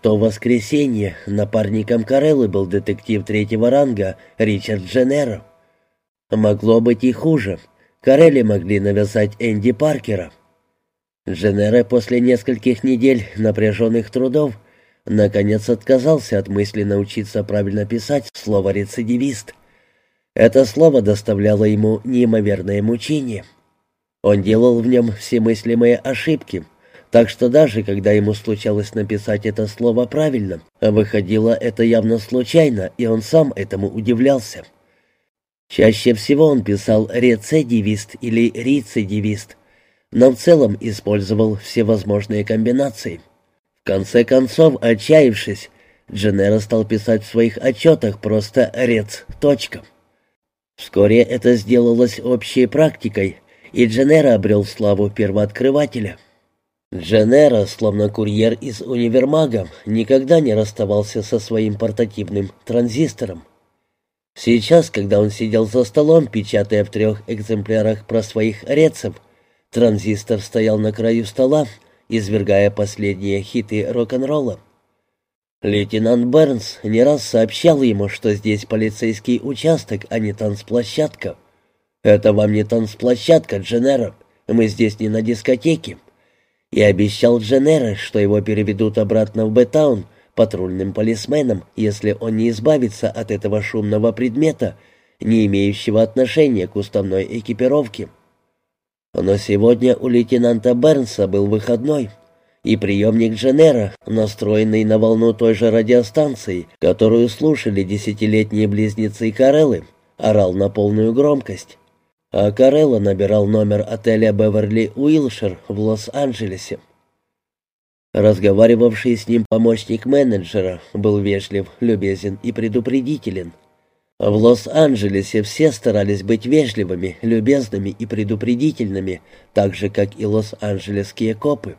То воскресенье напарником Кареллы был детектив третьего ранга Ричард Дженеро. Могло быть и хуже. Карелли могли навязать Энди Паркера. Дженеро после нескольких недель напряженных трудов наконец отказался от мысли научиться правильно писать слово «рецидивист». Это слово доставляло ему неимоверное мучение. Он делал в нем все мыслимые ошибки, так что даже когда ему случалось написать это слово правильно, выходило это явно случайно, и он сам этому удивлялся. Чаще всего он писал «рецидивист» или «рецидивист», но в целом использовал всевозможные комбинации. В конце концов, отчаявшись, Дженнеро стал писать в своих отчетах просто «рец. Точка». Вскоре это сделалось общей практикой, и Дженнеро обрел славу первооткрывателя. Дженнеро, словно курьер из универмага, никогда не расставался со своим портативным транзистором. Сейчас, когда он сидел за столом, печатая в трех экземплярах про своих рецев, транзистор стоял на краю стола, извергая последние хиты рок-н-ролла. Лейтенант Бернс не раз сообщал ему, что здесь полицейский участок, а не танцплощадка. «Это вам не танцплощадка, Дженнеро. Мы здесь не на дискотеке». И обещал Дженнеро, что его переведут обратно в Бетаун патрульным полисменом, если он не избавится от этого шумного предмета, не имеющего отношения к уставной экипировке. Но сегодня у лейтенанта Бернса был выходной — и приемник Дженера, настроенный на волну той же радиостанции, которую слушали десятилетние близнецы Кареллы, орал на полную громкость. А Карелла набирал номер отеля «Беверли Уилшир» в Лос-Анджелесе. Разговаривавший с ним помощник менеджера был вежлив, любезен и предупредителен. В Лос-Анджелесе все старались быть вежливыми, любезными и предупредительными, так же, как и лос-анджелесские копы.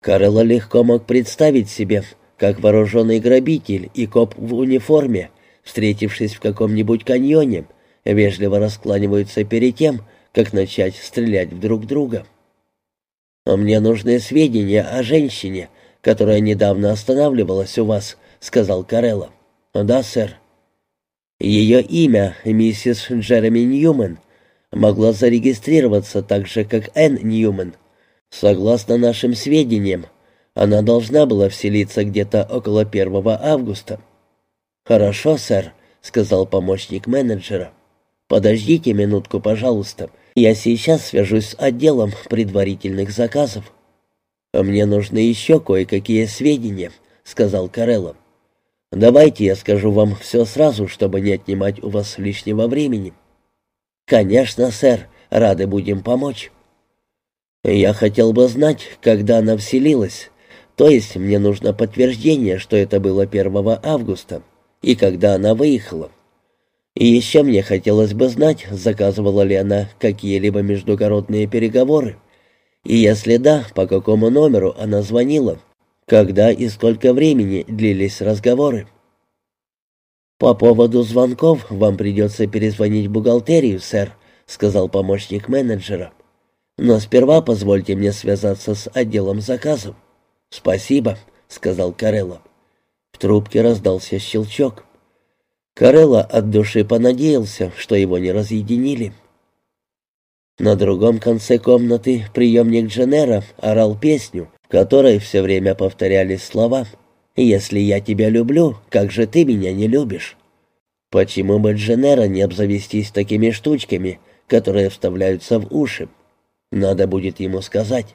Карелла легко мог представить себе, как вооруженный грабитель и коп в униформе, встретившись в каком-нибудь каньоне, вежливо раскланиваются перед тем, как начать стрелять в друг друга. «Мне нужны сведения о женщине, которая недавно останавливалась у вас», — сказал Карелла. «Да, сэр». Ее имя, миссис Джереми Ньюман, могла зарегистрироваться так же, как Энн Ньюман — Согласно нашим сведениям, она должна была вселиться где-то около 1 августа. «Хорошо, сэр», — сказал помощник менеджера. «Подождите минутку, пожалуйста. Я сейчас свяжусь с отделом предварительных заказов». «Мне нужны еще кое-какие сведения», — сказал Карелло. «Давайте я скажу вам все сразу, чтобы не отнимать у вас лишнего времени». «Конечно, сэр. Рады будем помочь». Я хотел бы знать, когда она вселилась. То есть мне нужно подтверждение, что это было 1 августа, и когда она выехала. И еще мне хотелось бы знать, заказывала ли она какие-либо междугородные переговоры. И если да, по какому номеру она звонила, когда и сколько времени длились разговоры. «По поводу звонков вам придется перезвонить в бухгалтерию, сэр», — сказал помощник менеджера. Но сперва позвольте мне связаться с отделом заказов». «Спасибо», — сказал Карелло. В трубке раздался щелчок. Карелло от души понадеялся, что его не разъединили. На другом конце комнаты приемник Дженера орал песню, в которой все время повторялись слова «Если я тебя люблю, как же ты меня не любишь?» Почему бы Дженера не обзавестись такими штучками, которые вставляются в уши? Надо будет ему сказать.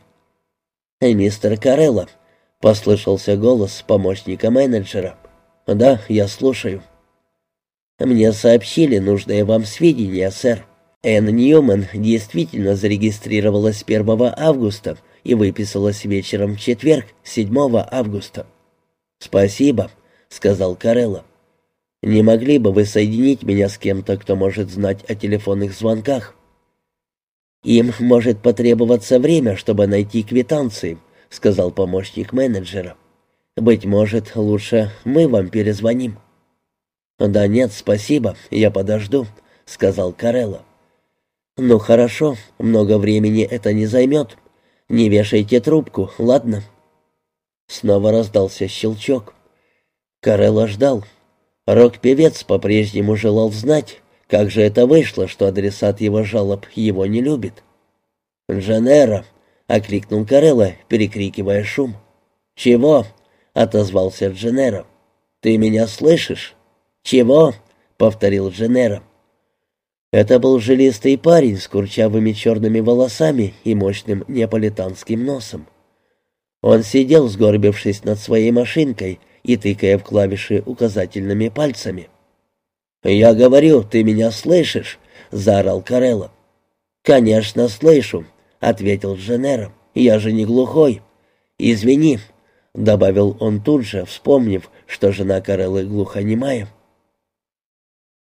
«Эй, мистер Карелло», — послышался голос помощника менеджера. «Да, я слушаю». «Мне сообщили нужные вам сведения, сэр. Энн Ньюман действительно зарегистрировалась 1 августа и выписалась вечером в четверг, 7 августа». «Спасибо», — сказал Карелло. «Не могли бы вы соединить меня с кем-то, кто может знать о телефонных звонках?» «Им может потребоваться время, чтобы найти квитанции», — сказал помощник менеджера. «Быть может, лучше мы вам перезвоним». «Да нет, спасибо, я подожду», — сказал Карелло. «Ну хорошо, много времени это не займет. Не вешайте трубку, ладно?» Снова раздался щелчок. Карелла ждал. Рок-певец по-прежнему желал знать, как же это вышло, что адресат его жалоб его не любит. «Джанера!» — окликнул Карелла, перекрикивая шум. «Чего?» — отозвался Дженера. «Ты меня слышишь?» «Чего?» — повторил Дженера. Это был жилистый парень с курчавыми черными волосами и мощным неаполитанским носом. Он сидел, сгорбившись над своей машинкой и тыкая в клавиши указательными пальцами. «Я говорю, ты меня слышишь?» — заорал Карелло. «Конечно, слышу», — ответил Дженера. «Я же не глухой». «Извини», — добавил он тут же, вспомнив, что жена Кареллы глухонемая.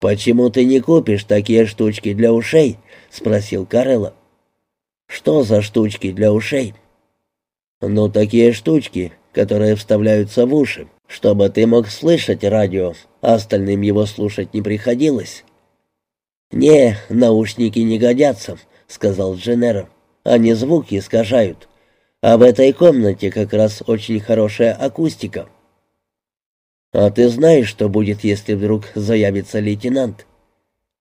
«Почему ты не купишь такие штучки для ушей?» — спросил Карелло. «Что за штучки для ушей?» «Ну, такие штучки, которые вставляются в уши, чтобы ты мог слышать радио, остальным его слушать не приходилось». «Не, наушники не годятся», — сказал Дженнеро. «Они звуки искажают. А в этой комнате как раз очень хорошая акустика». «А ты знаешь, что будет, если вдруг заявится лейтенант?»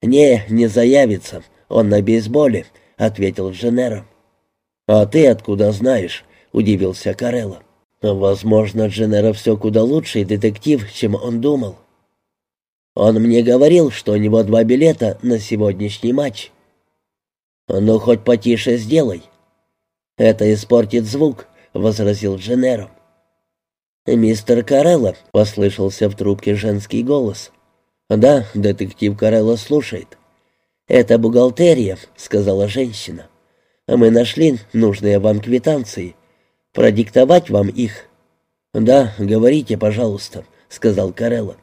«Не, не заявится. Он на бейсболе», — ответил Дженнеро. «А ты откуда знаешь?» — удивился Карелло. «Возможно, Дженнеро все куда лучший детектив, чем он думал. Он мне говорил, что у него два билета на сегодняшний матч». «Ну, хоть потише сделай». «Это испортит звук», — возразил Дженнеро. «Мистер Карелло», — послышался в трубке женский голос. «Да, детектив Карелло слушает». «Это бухгалтерия», — сказала женщина. «Мы нашли нужные вам квитанции. Продиктовать вам их?» «Да, говорите, пожалуйста», — сказал Карелло.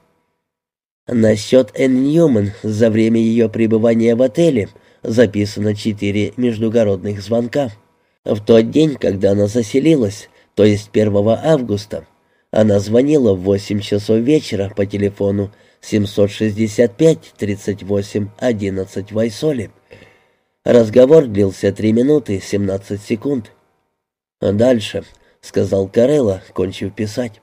Насчет Энн Ньюман за время ее пребывания в отеле записано четыре междугородных звонка. В тот день, когда она заселилась, то есть 1 августа, она звонила в 8 часов вечера по телефону 765-38-11 Вайсоли. Разговор длился 3 минуты 17 секунд. «Дальше», — сказал Карелла, кончив писать.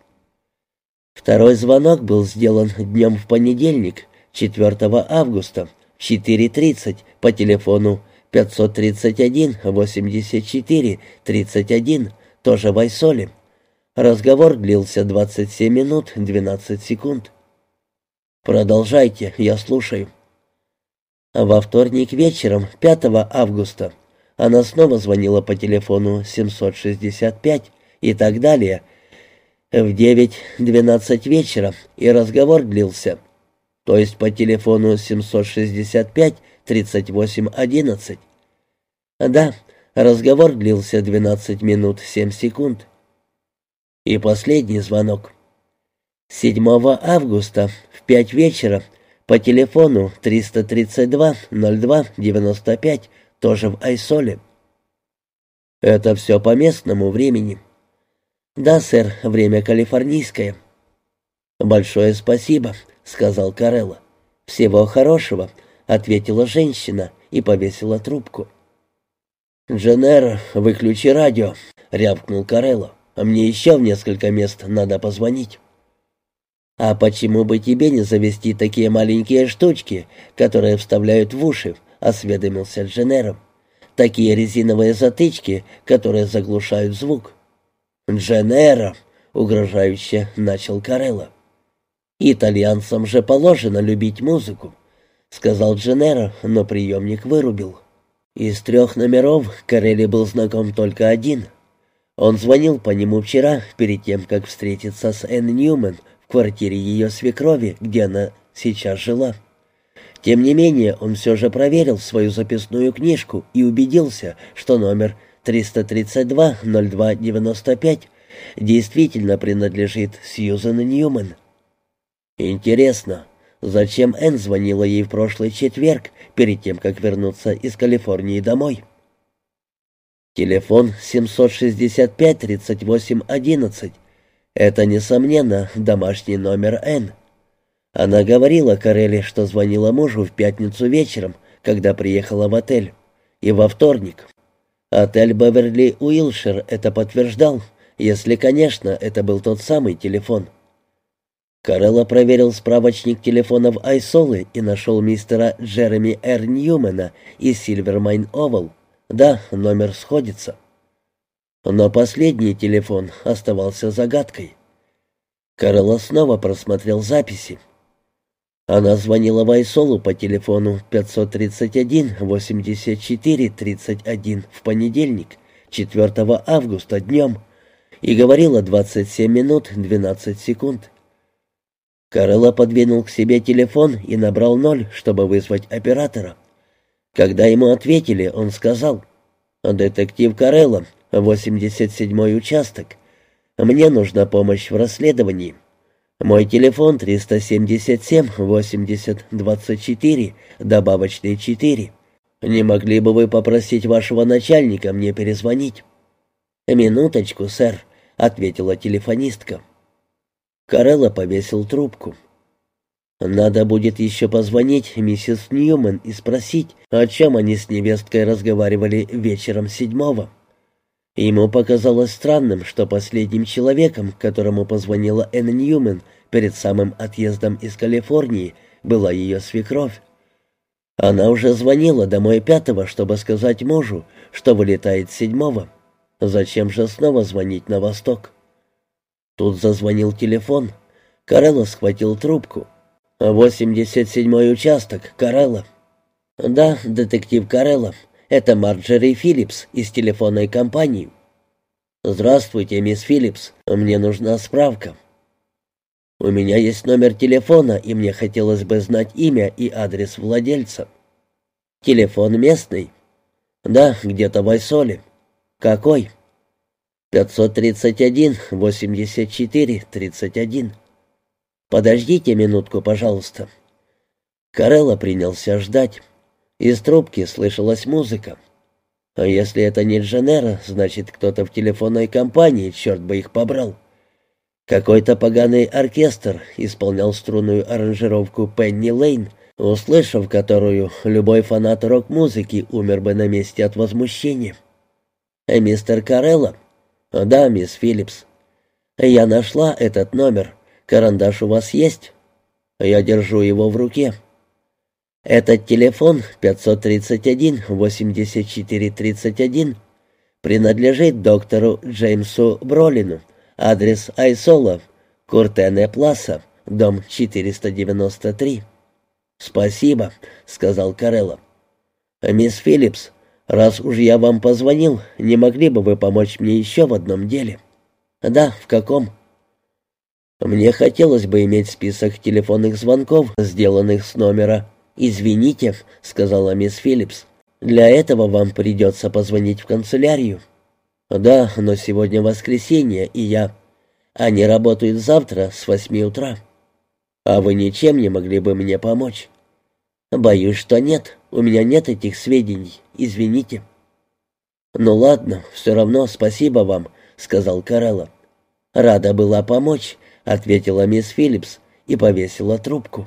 Второй звонок был сделан днем в понедельник, 4 августа, в 4.30 по телефону 531-84-31, тоже в Айсоле. Разговор длился 27 минут 12 секунд. «Продолжайте, я слушаю». Во вторник вечером, 5 августа, она снова звонила по телефону 765 и так далее. В 9-12 вечера и разговор длился, то есть по телефону 765-3811. Да, разговор длился 12 минут 7 секунд. И последний звонок. 7 августа в 5 вечера по телефону 332-02-95, тоже в Айсоле. Это все по местному времени. Да, сэр, время калифорнийское. Большое спасибо, сказал Карелла. Всего хорошего, ответила женщина и повесила трубку. «Дженнер, выключи радио», — рявкнул Карелло. А мне еще в несколько мест надо позвонить». «А почему бы тебе не завести такие маленькие штучки, которые вставляют в уши?» — осведомился Дженером. «Такие резиновые затычки, которые заглушают звук». «Дженеро!» — угрожающе начал Карелло. «Итальянцам же положено любить музыку», — сказал Дженеро, но приемник вырубил. Из трех номеров Карелли был знаком только один — он звонил по нему вчера, перед тем, как встретиться с Энн Ньюман в квартире ее свекрови, где она сейчас жила. Тем не менее, он все же проверил свою записную книжку и убедился, что номер 332-02-95 действительно принадлежит Сьюзен Ньюман. Интересно, зачем Энн звонила ей в прошлый четверг, перед тем, как вернуться из Калифорнии домой? Телефон 765-38-11. Это, несомненно, домашний номер Энн. Она говорила Карелли, что звонила мужу в пятницу вечером, когда приехала в отель, и во вторник. Отель Беверли Уилшир это подтверждал, если, конечно, это был тот самый телефон. Карелла проверил справочник телефонов Айсолы и нашел мистера Джереми Р. Ньюмена из Сильвермайн Овал. Да, номер сходится. Но последний телефон оставался загадкой. Карелла снова просмотрел записи. Она звонила Вайсолу по телефону 531-84-31 в понедельник, 4 августа днем, и говорила 27 минут 12 секунд. Карелла подвинул к себе телефон и набрал ноль, чтобы вызвать оператора. Когда ему ответили, он сказал, «Детектив Карелла, 87-й участок. Мне нужна помощь в расследовании. Мой телефон 377-80-24, добавочный 4. Не могли бы вы попросить вашего начальника мне перезвонить?» «Минуточку, сэр», — ответила телефонистка. Карелла повесил трубку. «Надо будет еще позвонить миссис Ньюман и спросить, о чем они с невесткой разговаривали вечером седьмого». Ему показалось странным, что последним человеком, которому позвонила Энн Ньюман перед самым отъездом из Калифорнии, была ее свекровь. Она уже звонила домой пятого, чтобы сказать мужу, что вылетает седьмого. Зачем же снова звонить на восток? Тут зазвонил телефон. Карелла схватил трубку. «Восемьдесят седьмой участок, Карелла». «Да, детектив Карелла. Это Марджери Филлипс из телефонной компании». «Здравствуйте, мисс Филлипс. Мне нужна справка». «У меня есть номер телефона, и мне хотелось бы знать имя и адрес владельца». «Телефон местный?» «Да, где-то в Айсоле». «Какой?» 531-84-31. Подождите минутку, пожалуйста. Карелла принялся ждать. Из трубки слышалась музыка. А если это не Дженера, значит, кто-то в телефонной компании, черт бы их побрал. Какой-то поганый оркестр исполнял струнную аранжировку «Пенни Лейн», услышав которую, любой фанат рок-музыки умер бы на месте от возмущения. А мистер Карелла «Да, мисс Филлипс. Я нашла этот номер. Карандаш у вас есть?» «Я держу его в руке». «Этот телефон 531-84-31 принадлежит доктору Джеймсу Бролину. Адрес Айсола, Куртене Пласа, дом 493». «Спасибо», — сказал Карелла. «Мисс Филлипс, «Раз уж я вам позвонил, не могли бы вы помочь мне еще в одном деле?» «Да, в каком?» «Мне хотелось бы иметь список телефонных звонков, сделанных с номера. Извините», — сказала мисс Филлипс. «Для этого вам придется позвонить в канцелярию». «Да, но сегодня воскресенье, и я...» «Они работают завтра с восьми утра». «А вы ничем не могли бы мне помочь?» «Боюсь, что нет. У меня нет этих сведений. Извините». «Ну ладно, все равно спасибо вам», — сказал Карелла. «Рада была помочь», — ответила мисс Филлипс и повесила трубку.